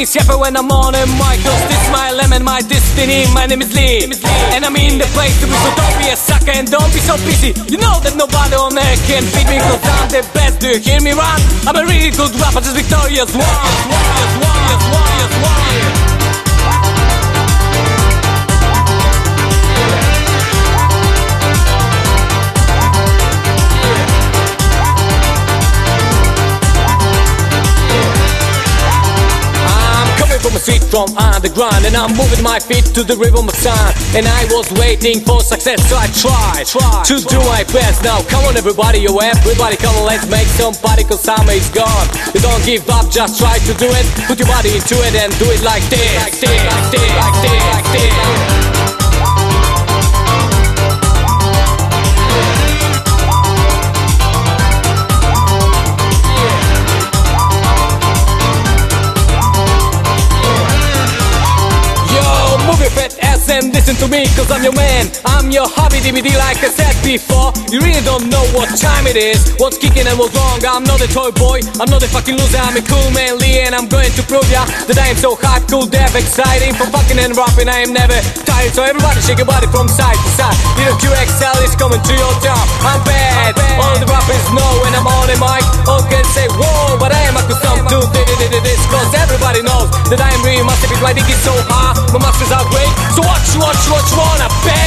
things happen when I'm on a mic. Cause this is my element, my destiny. My name is Lee. And I'm in the place to be So don't be a sucker and don't be so busy. You know that nobody on earth can beat me Cause I'm the best, do you hear me run? I'm a really good rapper, just victorious one Warriors, warriors, warriors, warriors from underground And I'm moving my feet to the rhythm of sound. And I was waiting for success so I tried To do my best. Now Come on everybody, yo everybody come on let's make some party cause summer is gone. You don't give up, just try to do it. Put your body into it and do it like this Like this, like this, like this, like this listen to me Cause I'm your man, I'm your hobby DVD like I said before. You really don't know what time it is What's kicking and what's wrong. I'm not a toy boy, I'm not a fucking loser. I'm a cool man Lee and I'm going to prove ya That I am so hot, cool, deaf, exciting. For fucking and rapping I am never tired. So everybody shake your body from side to side. Little QXL is coming to your town. I'm bad, all the rappers know when I'm on the mic. All can say whoa, but I am a custom to this that I am real masterpiece My dick is so high, my muscles are great. So watch, watch, watch, wanna baby